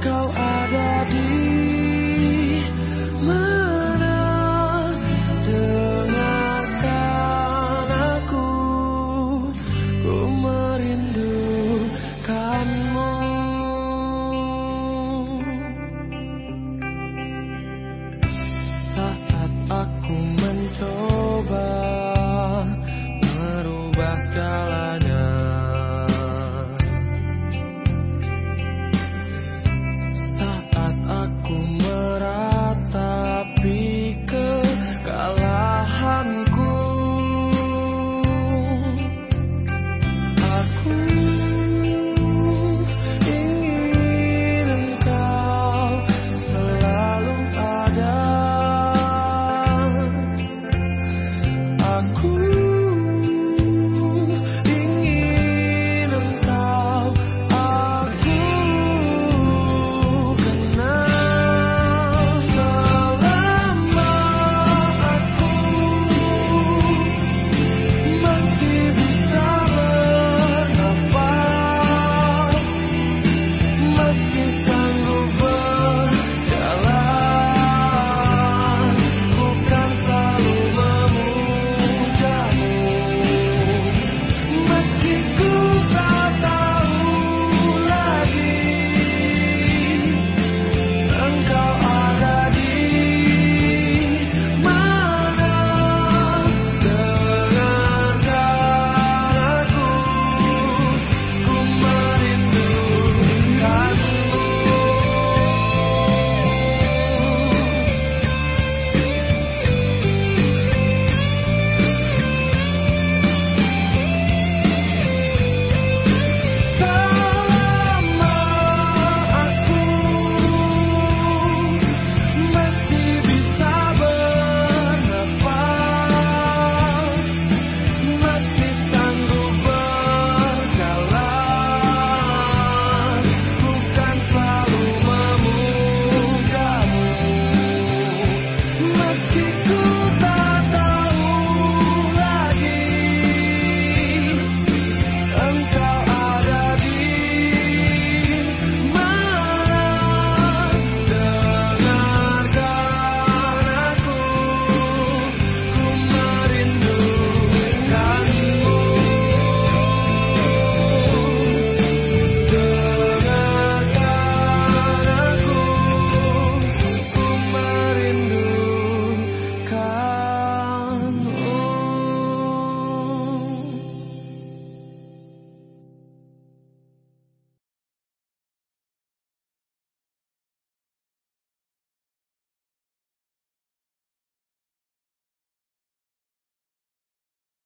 kau ada di mana? Dengarkan aku ku merindukanmu. Saat aku mencoba merubah jalan